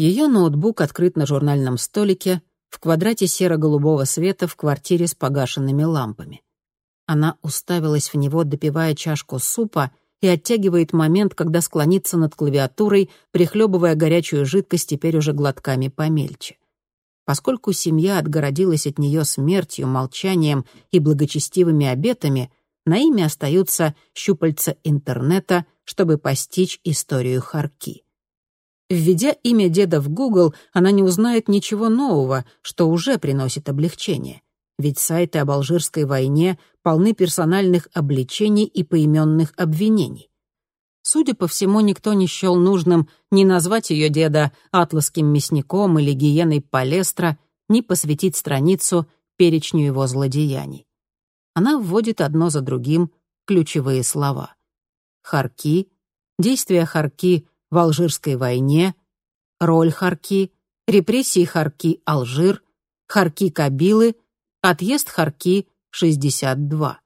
Ее ноутбук открыт на журнальном столике в квадрате серо-голубого света в квартире с погашенными лампами. Она уставилась в него, допивая чашку супа, и оттягивает момент, когда склонится над клавиатурой, прихлебывая горячую жидкость теперь уже глотками помельче. Поскольку семья отгородилась от нее смертью, молчанием и благочестивыми обетами, на имя остаются щупальца интернета, чтобы постичь историю Харки. Введя имя деда в Google, она не узнает ничего нового, что уже приносит облегчение. Ведь сайты об Алжирской войне полны персональных обличений и поименных обвинений. Судя по всему, никто не счел нужным ни назвать ее деда атласским мясником или гиеной Палестра, ни посвятить страницу перечню его злодеяний. Она вводит одно за другим ключевые слова. Харки, действия Харки в Алжирской войне, роль Харки, репрессии Харки Алжир, Харки Кабилы, отъезд Харки 62.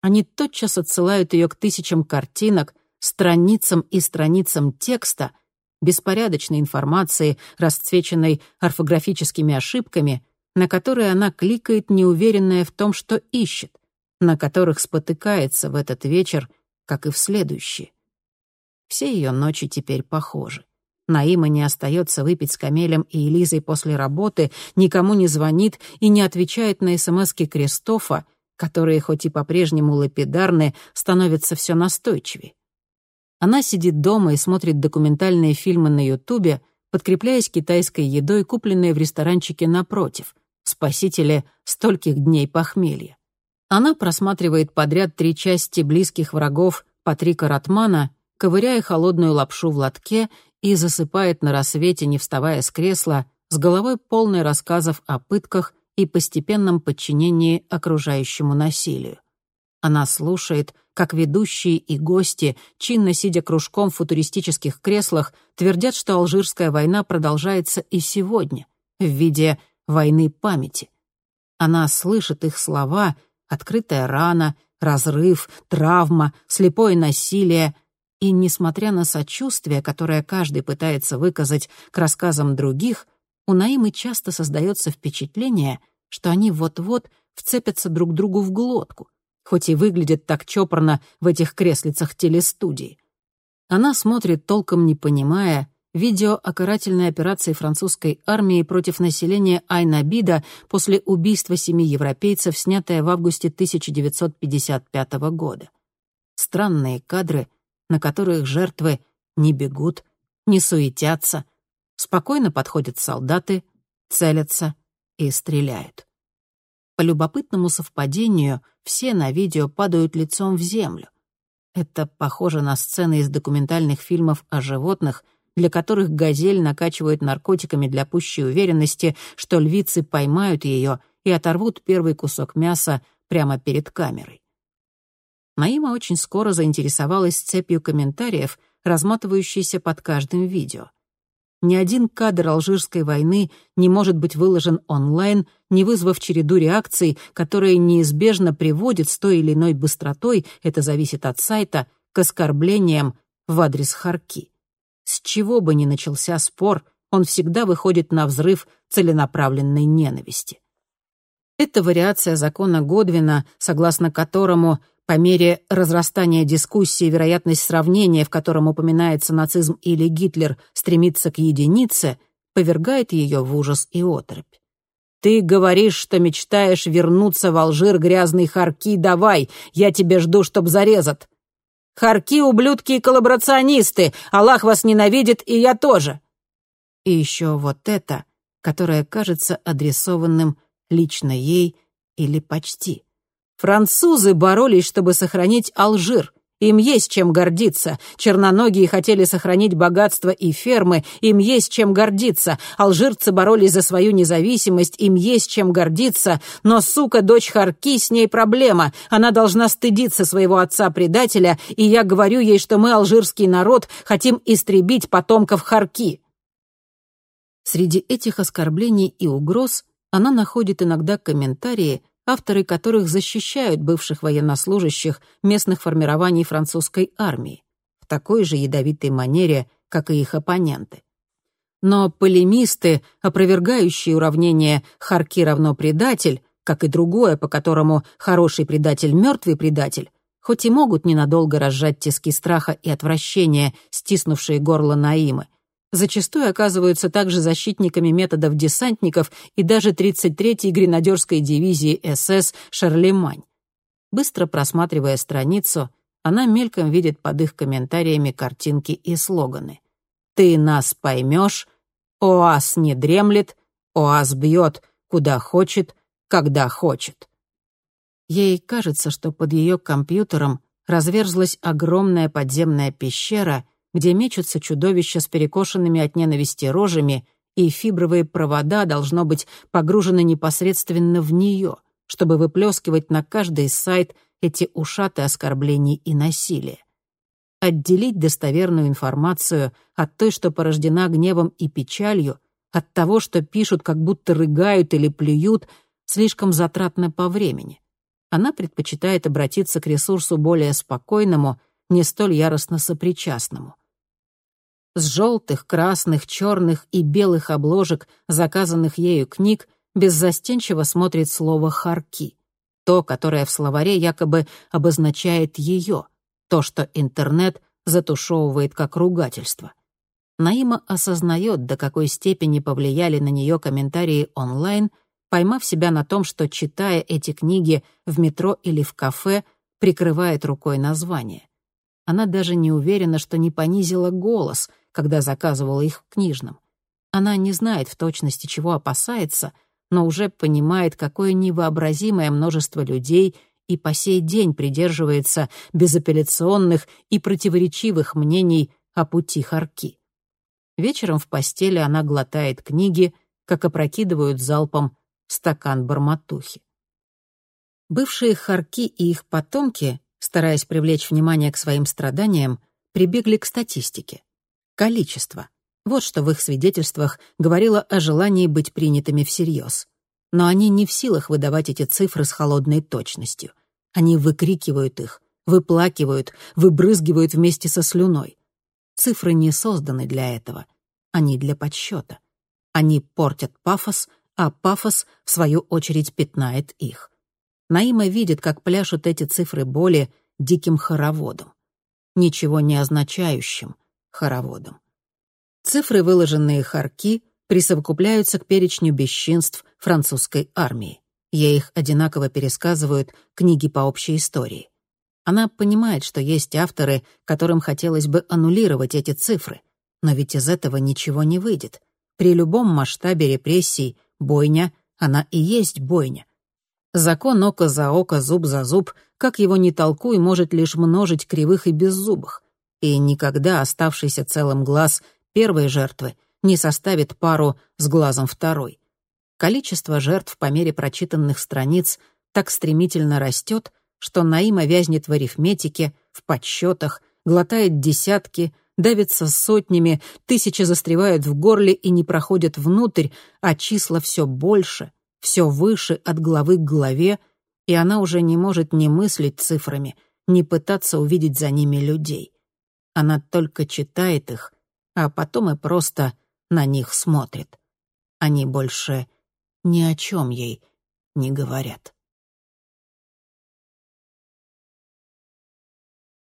Они тотчас отсылают ее к тысячам картинок, страницам и страницам текста, беспорядочной информации, расцвеченной орфографическими ошибками, на которые она кликает, неуверенная в том, что ищет, на которых спотыкается в этот вечер, как и в следующие. Все ее ночи теперь похожи. Наима не остается выпить с Камелем и Элизой после работы, никому не звонит и не отвечает на СМСки Кристофа, которые, хоть и по-прежнему лапидарны, становятся все настойчивее. Она сидит дома и смотрит документальные фильмы на Ютубе, подкрепляясь китайской едой, купленной в ресторанчике напротив, спасителе стольких дней похмелья. Она просматривает подряд три части близких врагов Патрика Ратмана, ковыряя холодную лапшу в лотке и засыпает на рассвете, не вставая с кресла, с головой полной рассказов о пытках и постепенном подчинении окружающему насилию. Она слушает, как ведущие и гости, чинно сидя кружком в футуристических креслах, твердят, что Алжирская война продолжается и сегодня, в виде войны памяти. Она слышит их слова «открытая рана», «разрыв», «травма», «слепое насилие», и, несмотря на сочувствие, которое каждый пытается выказать к рассказам других, у Наимы часто создается впечатление, что они вот-вот вцепятся друг другу в глотку, хоть и выглядят так чопорно в этих креслицах телестудии. Она смотрит, толком не понимая, видео о карательной операции французской армии против населения Айнабида после убийства семи европейцев, снятое в августе 1955 года. Странные кадры — на которых жертвы не бегут, не суетятся, спокойно подходят солдаты, целятся и стреляют. По любопытному совпадению все на видео падают лицом в землю. Это похоже на сцены из документальных фильмов о животных, для которых газель накачивают наркотиками для пущей уверенности, что львицы поймают ее и оторвут первый кусок мяса прямо перед камерой. Наима очень скоро заинтересовалась цепью комментариев, разматывающейся под каждым видео. Ни один кадр Алжирской войны не может быть выложен онлайн, не вызвав череду реакций, которые неизбежно приводят с той или иной быстротой, это зависит от сайта, к оскорблениям в адрес Харки. С чего бы ни начался спор, он всегда выходит на взрыв целенаправленной ненависти. Это вариация закона Годвина, согласно которому по мере разрастания дискуссии вероятность сравнения, в котором упоминается нацизм или Гитлер, стремится к единице, повергает ее в ужас и оторопь. «Ты говоришь, что мечтаешь вернуться в Алжир, грязный Харки, давай, я тебя жду, чтоб зарезат. Харки — ублюдки и коллаборационисты, Аллах вас ненавидит, и я тоже». И еще вот это, которое кажется адресованным лично ей или почти. Французы боролись, чтобы сохранить Алжир. Им есть чем гордиться. Черноногие хотели сохранить богатство и фермы. Им есть чем гордиться. Алжирцы боролись за свою независимость. Им есть чем гордиться. Но, сука, дочь Харки, с ней проблема. Она должна стыдиться своего отца-предателя. И я говорю ей, что мы, алжирский народ, хотим истребить потомков Харки. Среди этих оскорблений и угроз она находит иногда комментарии, авторы которых защищают бывших военнослужащих местных формирований французской армии в такой же ядовитой манере, как и их оппоненты. но полемисты, опровергающие уравнение «Харки равно предатель», как и другое, по которому «хороший предатель — мертвый предатель», хоть и могут ненадолго разжать тиски страха и отвращения, стиснувшие горло Наимы, зачастую оказываются также защитниками методов десантников и даже 33-й гренадерской дивизии СС «Шарлемань». Быстро просматривая страницу, она мельком видит под их комментариями картинки и слоганы. «Ты нас поймешь», «ОАС не дремлет», «ОАС бьет, куда хочет, когда хочет». Ей кажется, что под ее компьютером разверзлась огромная подземная пещера, где мечутся чудовища с перекошенными от ненависти рожами, и фибровые провода должно быть погружены непосредственно в нее, чтобы выплескивать на каждый сайт эти ушаты оскорблений и насилия. Отделить достоверную информацию от той, что порождена гневом и печалью, от того, что пишут, как будто рыгают или плюют, слишком затратно по времени она предпочитает обратиться к ресурсу более спокойному, не столь яростно сопричастному. С желтых, красных, черных и белых обложек заказанных ею книг беззастенчиво смотрит слово «харки», то, которое в словаре якобы обозначает ее, то, что интернет затушевывает как ругательство. Наима осознает, до какой степени повлияли на нее комментарии онлайн — поймав себя на том, что, читая эти книги в метро или в кафе, прикрывает рукой название. Она даже не уверена, что не понизила голос, когда заказывала их в книжном. Она не знает в точности, чего опасается, но уже понимает, какое невообразимое множество людей и по сей день придерживается безапелляционных и противоречивых мнений о пути Харки. Вечером в постели она глотает книги, как опрокидывают залпом стакан барматухи. Бывшие харки и их потомки, стараясь привлечь внимание к своим страданиям, прибегли к статистике. Количество. Вот что в их свидетельствах говорило о желании быть принятыми всерьез. Но они не в силах выдавать эти цифры с холодной точностью. Они выкрикивают их, выплакивают, выбрызгивают вместе со слюной. Цифры не созданы для этого. Они для подсчета. Они портят пафос, а пафос, в свою очередь, пятнает их. Наима видит, как пляшут эти цифры боли диким хороводом. Ничего не означающим хороводом. Цифры, выложенные Харки, присовокупляются к перечню бесчинств французской армии. Ей их одинаково пересказывают книги по общей истории. Она понимает, что есть авторы, которым хотелось бы аннулировать эти цифры, но ведь из этого ничего не выйдет. При любом масштабе репрессий Бойня, она и есть бойня. Закон око за око, зуб за зуб, как его ни толкуй, может лишь множить кривых и беззубых. И никогда оставшийся целым глаз первой жертвы не составит пару с глазом второй. Количество жертв по мере прочитанных страниц так стремительно растет, что Наима вязнет в арифметике, в подсчетах, глотает десятки — давится сотнями, тысячи застревают в горле и не проходят внутрь, а числа все больше, все выше от главы к главе, и она уже не может ни мыслить цифрами, ни пытаться увидеть за ними людей. Она только читает их, а потом и просто на них смотрит. Они больше ни о чем ей не говорят.